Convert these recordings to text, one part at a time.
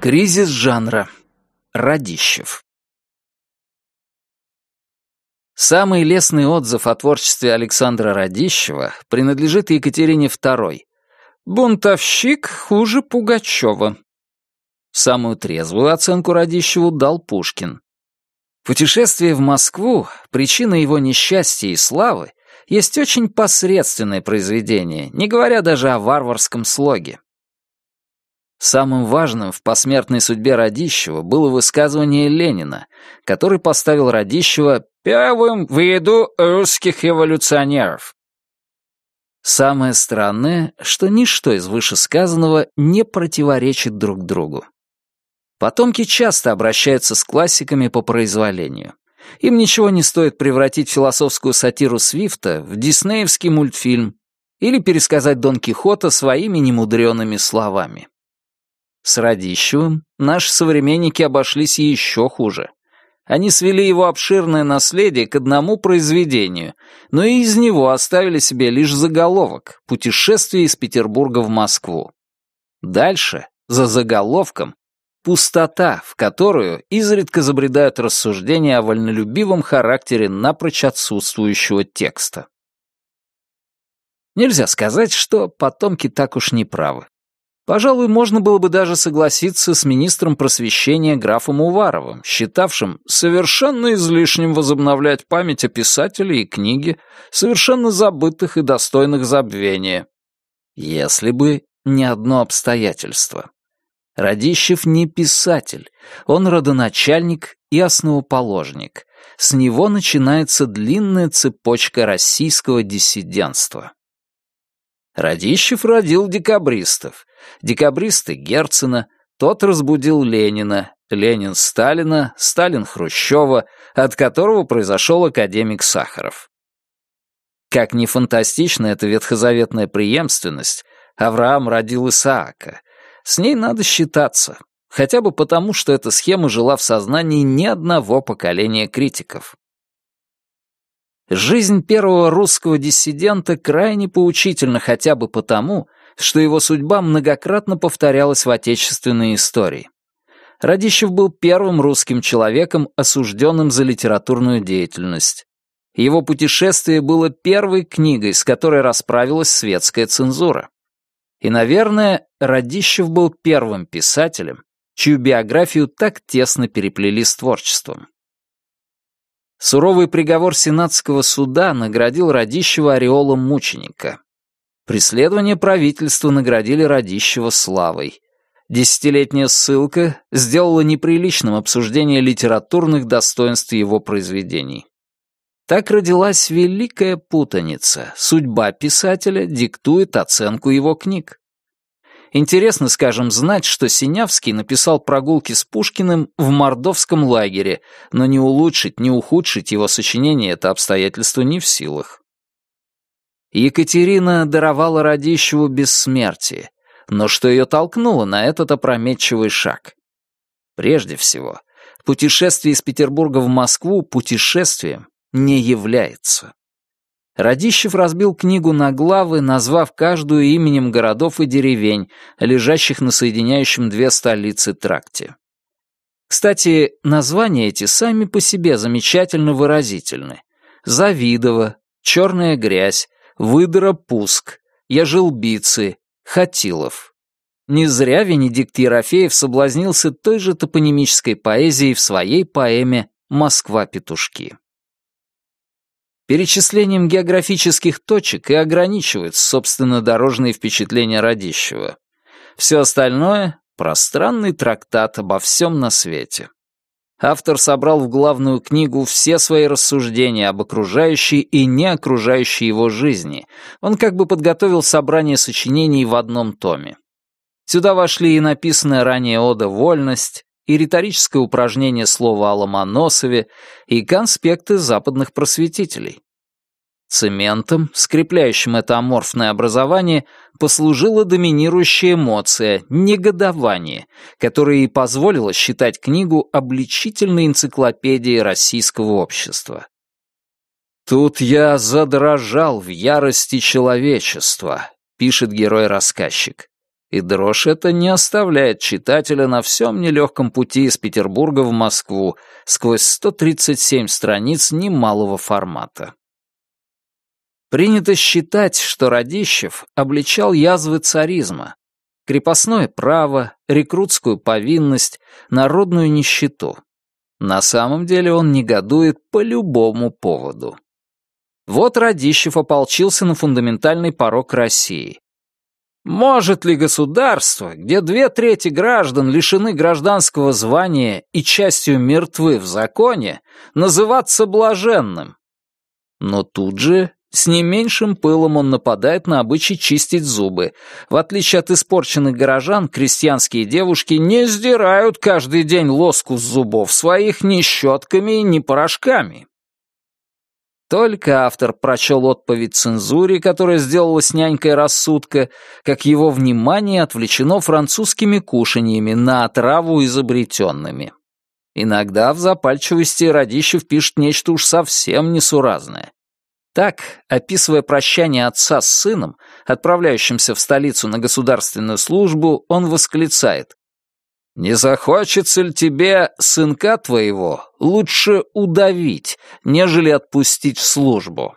Кризис жанра. Радищев. Самый лестный отзыв о творчестве Александра Радищева принадлежит Екатерине II. «Бунтовщик хуже Пугачева». Самую трезвую оценку Радищеву дал Пушкин. Путешествие в Москву, причина его несчастья и славы, есть очень посредственное произведение, не говоря даже о варварском слоге. Самым важным в посмертной судьбе Радищева было высказывание Ленина, который поставил Радищева первым в ряду русских революционеров. Самое странное, что ничто из вышесказанного не противоречит друг другу. Потомки часто обращаются с классиками по произволению. Им ничего не стоит превратить философскую сатиру Свифта в диснеевский мультфильм или пересказать Дон Кихота своими немудреными словами. С Радищевым наши современники обошлись еще хуже. Они свели его обширное наследие к одному произведению, но и из него оставили себе лишь заголовок «Путешествие из Петербурга в Москву». Дальше, за заголовком, пустота, в которую изредка забредают рассуждения о вольнолюбивом характере напрочь отсутствующего текста. Нельзя сказать, что потомки так уж не правы. Пожалуй, можно было бы даже согласиться с министром просвещения графом Уваровым, считавшим совершенно излишним возобновлять память о писателе и книге, совершенно забытых и достойных забвения. Если бы не одно обстоятельство. Радищев не писатель, он родоначальник и основоположник. С него начинается длинная цепочка российского диссидентства. Радищев родил декабристов, Декабристы Герцена, тот разбудил Ленина, Ленин Сталина, Сталин Хрущева, от которого произошел академик Сахаров. Как ни фантастична эта ветхозаветная преемственность, Авраам родил Исаака. С ней надо считаться, хотя бы потому, что эта схема жила в сознании ни одного поколения критиков. Жизнь первого русского диссидента крайне поучительна хотя бы потому, что его судьба многократно повторялась в отечественной истории. Радищев был первым русским человеком, осужденным за литературную деятельность. Его путешествие было первой книгой, с которой расправилась светская цензура. И, наверное, Радищев был первым писателем, чью биографию так тесно переплели с творчеством. Суровый приговор Сенатского суда наградил Радищева ореолом мученика. Преследование правительства наградили Радищева славой. Десятилетняя ссылка сделала неприличным обсуждение литературных достоинств его произведений. Так родилась великая путаница. Судьба писателя диктует оценку его книг. Интересно, скажем, знать, что Синявский написал прогулки с Пушкиным в мордовском лагере, но не улучшить, не ухудшить его сочинение это обстоятельство не в силах. Екатерина даровала Радищеву бессмертие, но что ее толкнуло на этот опрометчивый шаг? Прежде всего, путешествие из Петербурга в Москву путешествием не является. Радищев разбил книгу на главы, назвав каждую именем городов и деревень, лежащих на соединяющем две столицы тракте. Кстати, названия эти сами по себе замечательно выразительны. Завидово, Черная грязь, Выдора-Пуск, Яжелбицы, Хатилов. Не зря Венедикт Ерофеев соблазнился той же топонимической поэзией в своей поэме «Москва-петушки». Перечислением географических точек и ограничиваются, собственно, дорожные впечатления Радищева. Все остальное — пространный трактат обо всем на свете автор собрал в главную книгу все свои рассуждения об окружающей и не окружающей его жизни. Он как бы подготовил собрание сочинений в одном томе. Сюда вошли и написанная ранее ода «Вольность», и риторическое упражнение слова о Ломоносове, и конспекты западных просветителей. Цементом, скрепляющим это аморфное образование, послужила доминирующая эмоция — негодование, которое и позволило считать книгу обличительной энциклопедией российского общества. «Тут я задрожал в ярости человечества», — пишет герой-рассказчик. И дрожь эта не оставляет читателя на всем нелегком пути из Петербурга в Москву сквозь 137 страниц немалого формата. Принято считать, что Радищев обличал язвы царизма, крепостное право, рекрутскую повинность, народную нищету. На самом деле он негодует по любому поводу. Вот Радищев ополчился на фундаментальный порог России. Может ли государство, где две трети граждан лишены гражданского звания и частью мертвы в законе, называться блаженным? Но тут же с не меньшим пылом он нападает на обычай чистить зубы. В отличие от испорченных горожан, крестьянские девушки не сдирают каждый день лоску с зубов своих ни щетками, ни порошками. Только автор прочел отповедь цензуре, которая сделала с нянькой рассудка, как его внимание отвлечено французскими кушаньями на отраву изобретенными. Иногда в запальчивости Радищев пишет нечто уж совсем несуразное. Так, описывая прощание отца с сыном, отправляющимся в столицу на государственную службу, он восклицает «Не захочется ли тебе сынка твоего лучше удавить, нежели отпустить в службу?»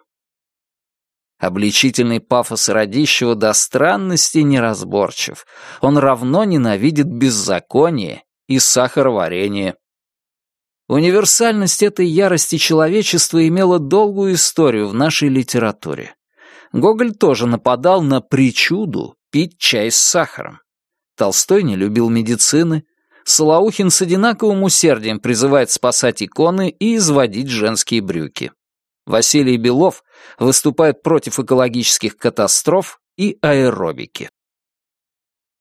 Обличительный пафос Радищева до странности неразборчив. Он равно ненавидит беззаконие и сахароварение. Универсальность этой ярости человечества имела долгую историю в нашей литературе. Гоголь тоже нападал на причуду пить чай с сахаром. Толстой не любил медицины. Солоухин с одинаковым усердием призывает спасать иконы и изводить женские брюки. Василий Белов выступает против экологических катастроф и аэробики.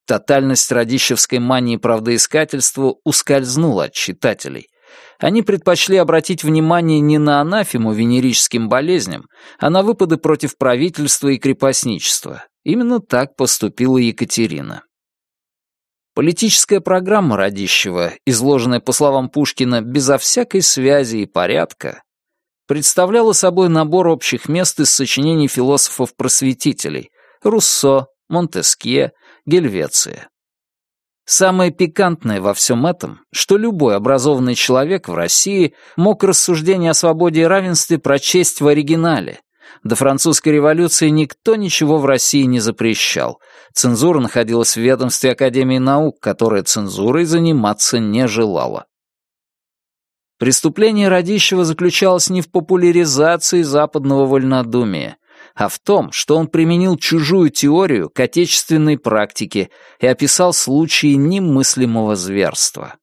Тотальность радищевской мании правдоискательства ускользнула от читателей они предпочли обратить внимание не на анафему венерическим болезням, а на выпады против правительства и крепостничества. Именно так поступила Екатерина. Политическая программа Радищева, изложенная, по словам Пушкина, безо всякой связи и порядка, представляла собой набор общих мест из сочинений философов-просветителей Руссо, Монтескье, Гельвеция. Самое пикантное во всем этом, что любой образованный человек в России мог рассуждение о свободе и равенстве прочесть в оригинале. До французской революции никто ничего в России не запрещал. Цензура находилась в ведомстве Академии наук, которая цензурой заниматься не желала. Преступление Радищева заключалось не в популяризации западного вольнодумия, а в том, что он применил чужую теорию к отечественной практике и описал случаи немыслимого зверства.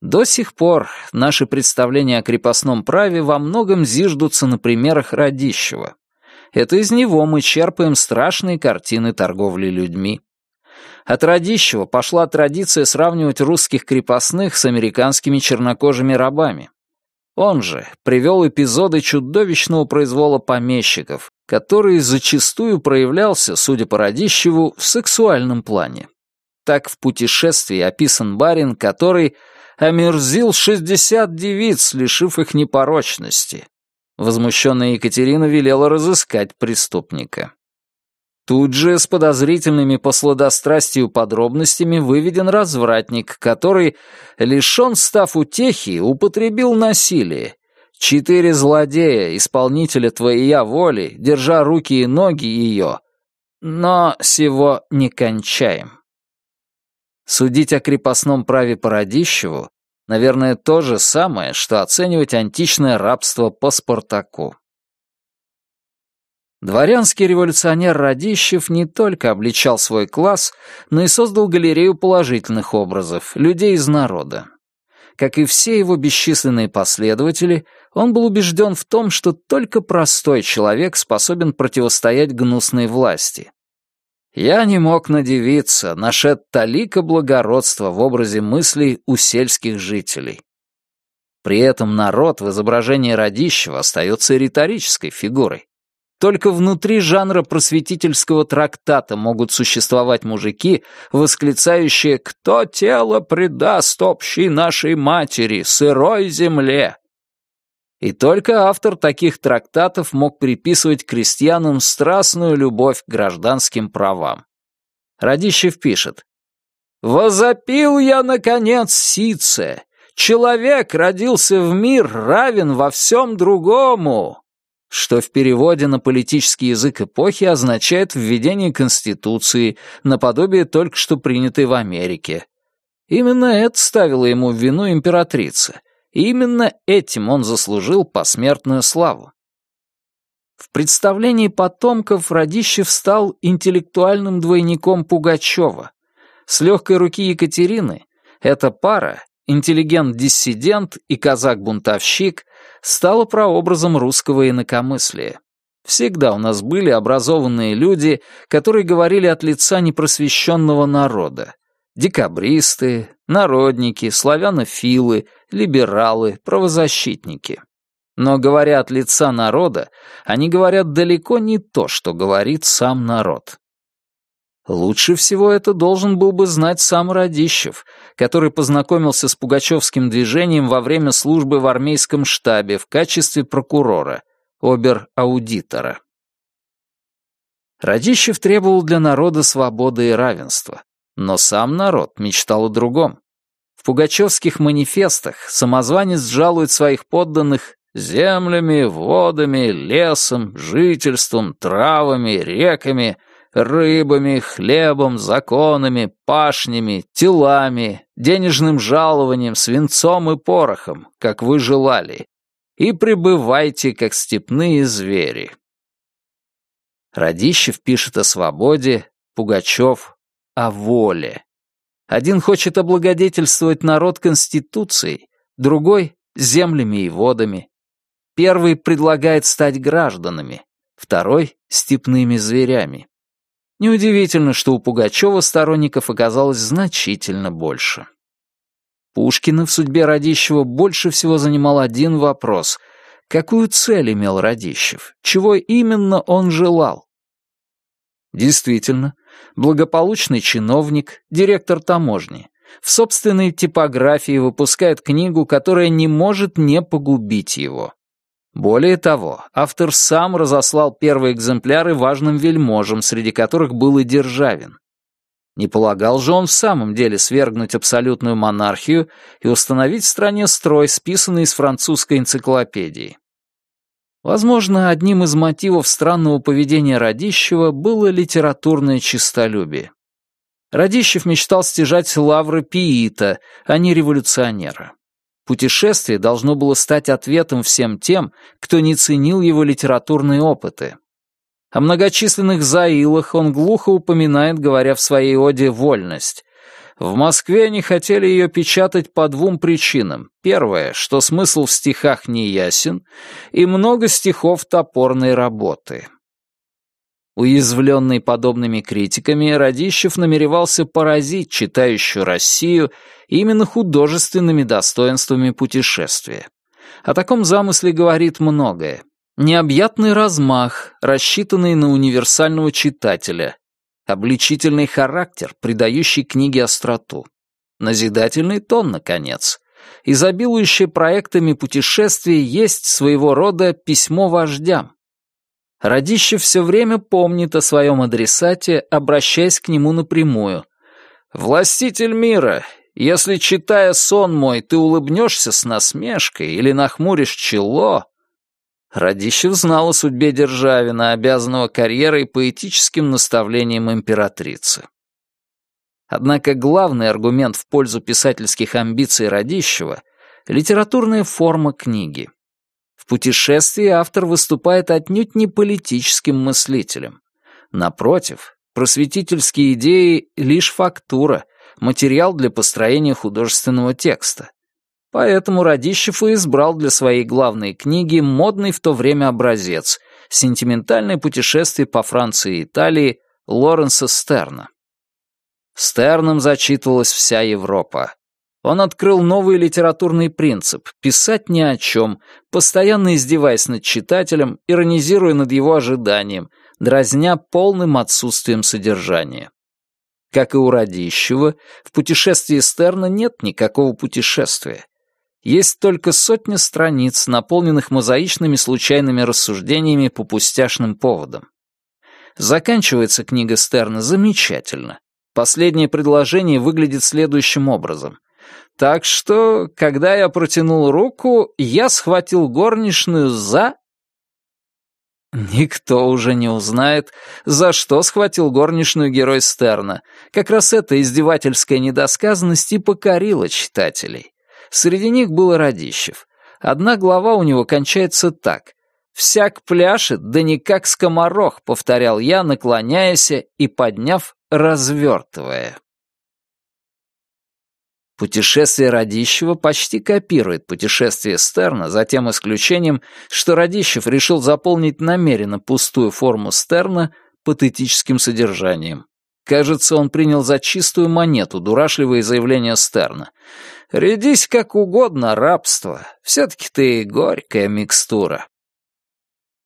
До сих пор наши представления о крепостном праве во многом зиждутся на примерах Радищева. Это из него мы черпаем страшные картины торговли людьми. От Радищева пошла традиция сравнивать русских крепостных с американскими чернокожими рабами. Он же привел эпизоды чудовищного произвола помещиков, который зачастую проявлялся, судя по Радищеву, в сексуальном плане. Так в путешествии описан барин, который омерзил шестьдесят девиц, лишив их непорочности. Возмущенная Екатерина велела разыскать преступника. Тут же с подозрительными по сладострастию подробностями выведен развратник, который, лишен став утехи, употребил насилие. Четыре злодея, исполнителя твоя воли, держа руки и ноги ее. Но сего не кончаем. Судить о крепостном праве Породищеву, наверное, то же самое, что оценивать античное рабство по Спартаку. Дворянский революционер Радищев не только обличал свой класс, но и создал галерею положительных образов, людей из народа. Как и все его бесчисленные последователи, он был убежден в том, что только простой человек способен противостоять гнусной власти. Я не мог надевиться, нашед талика благородства в образе мыслей у сельских жителей. При этом народ в изображении Радищева остается риторической фигурой. Только внутри жанра просветительского трактата могут существовать мужики, восклицающие «Кто тело предаст общей нашей матери, сырой земле?» И только автор таких трактатов мог приписывать крестьянам страстную любовь к гражданским правам. Радищев пишет. «Возопил я, наконец, Сице! Человек родился в мир, равен во всем другому!» Что в переводе на политический язык эпохи означает введение Конституции, наподобие только что принятой в Америке. Именно это ставило ему в вину императрица, и именно этим он заслужил посмертную славу. В представлении потомков Радищев стал интеллектуальным двойником Пугачева. С легкой руки Екатерины эта пара, интеллигент-диссидент и казак-бунтовщик, стала прообразом русского инакомыслия. Всегда у нас были образованные люди, которые говорили от лица непросвещенного народа. Декабристы, народники, славянофилы, либералы, правозащитники. Но говоря от лица народа, они говорят далеко не то, что говорит сам народ. Лучше всего это должен был бы знать сам Радищев, который познакомился с пугачевским движением во время службы в армейском штабе в качестве прокурора, обер-аудитора. Радищев требовал для народа свободы и равенства, но сам народ мечтал о другом. В пугачевских манифестах самозванец жалует своих подданных землями, водами, лесом, жительством, травами, реками — рыбами, хлебом, законами, пашнями, телами, денежным жалованием, свинцом и порохом, как вы желали, и пребывайте, как степные звери. Радищев пишет о свободе, Пугачев — о воле. Один хочет облагодетельствовать народ Конституцией, другой — землями и водами. Первый предлагает стать гражданами, второй — степными зверями. Неудивительно, что у Пугачева сторонников оказалось значительно больше. Пушкина в судьбе Радищева больше всего занимал один вопрос. Какую цель имел Радищев? Чего именно он желал? Действительно, благополучный чиновник, директор таможни, в собственной типографии выпускает книгу, которая не может не погубить его. Более того, автор сам разослал первые экземпляры важным вельможам, среди которых был и Державин. Не полагал же он в самом деле свергнуть абсолютную монархию и установить в стране строй, списанный из французской энциклопедии. Возможно, одним из мотивов странного поведения Радищева было литературное честолюбие. Радищев мечтал стяжать лавры пиита, а не революционера. Путешествие должно было стать ответом всем тем, кто не ценил его литературные опыты. О многочисленных заилах он глухо упоминает, говоря в своей оде «Вольность». В Москве они хотели ее печатать по двум причинам. Первое, что смысл в стихах не ясен, и много стихов топорной работы. Уязвленный подобными критиками, Радищев намеревался поразить читающую Россию именно художественными достоинствами путешествия. О таком замысле говорит многое. Необъятный размах, рассчитанный на универсального читателя, обличительный характер, придающий книге остроту, назидательный тон, наконец. Изобилующее проектами путешествие есть своего рода письмо вождям. Радищев все время помнит о своем адресате, обращаясь к нему напрямую. «Властитель мира, если, читая сон мой, ты улыбнешься с насмешкой или нахмуришь чело...» Радищев знал о судьбе Державина, обязанного карьерой поэтическим наставлением императрицы. Однако главный аргумент в пользу писательских амбиций Радищева — литературная форма книги. В путешествии автор выступает отнюдь не политическим мыслителем. Напротив, просветительские идеи — лишь фактура, материал для построения художественного текста. Поэтому Радищев и избрал для своей главной книги модный в то время образец — сентиментальное путешествие по Франции и Италии Лоренса Стерна. Стерном зачитывалась вся Европа. Он открыл новый литературный принцип — писать ни о чем, постоянно издеваясь над читателем, иронизируя над его ожиданием, дразня полным отсутствием содержания. Как и у Радищева, в путешествии Стерна нет никакого путешествия. Есть только сотня страниц, наполненных мозаичными случайными рассуждениями по пустяшным поводам. Заканчивается книга Стерна замечательно, Последнее предложение выглядит следующим образом. Так что, когда я протянул руку, я схватил горничную за... Никто уже не узнает, за что схватил горничную герой Стерна. Как раз эта издевательская недосказанность и покорила читателей. Среди них был Радищев. Одна глава у него кончается так. «Всяк пляшет, да не как скоморох», — повторял я, наклоняясь и подняв, развертывая. Путешествие Радищева почти копирует путешествие Стерна, за тем исключением, что Радищев решил заполнить намеренно пустую форму Стерна патетическим содержанием. Кажется, он принял за чистую монету дурашливые заявления Стерна. «Рядись как угодно, рабство. Все-таки ты горькая микстура».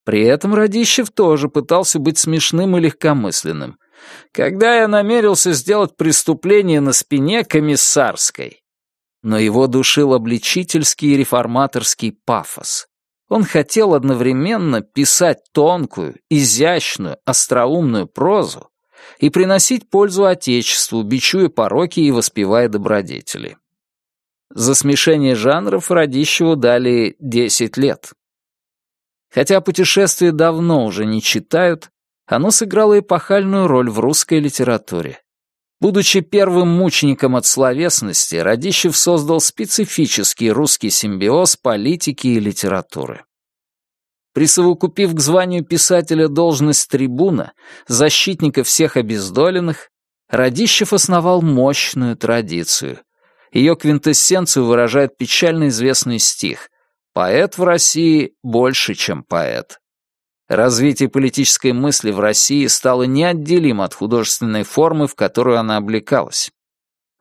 При этом Радищев тоже пытался быть смешным и легкомысленным. Когда я намерился сделать преступление на спине комиссарской. Но его душил обличительский и реформаторский пафос. Он хотел одновременно писать тонкую, изящную, остроумную прозу и приносить пользу Отечеству, бичуя пороки и воспевая добродетели. За смешение жанров Радищеву дали 10 лет. Хотя путешествия давно уже не читают, оно сыграло эпохальную роль в русской литературе. Будучи первым мучеником от словесности, Радищев создал специфический русский симбиоз политики и литературы. Присовокупив к званию писателя должность трибуна, защитника всех обездоленных, Радищев основал мощную традицию. Ее квинтэссенцию выражает печально известный стих «Поэт в России больше, чем поэт». Развитие политической мысли в России стало неотделимо от художественной формы, в которую она облекалась.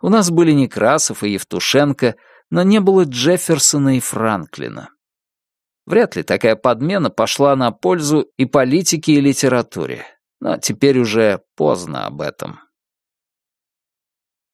У нас были Некрасов и Евтушенко, но не было Джефферсона и Франклина. Вряд ли такая подмена пошла на пользу и политике, и литературе. Но теперь уже поздно об этом.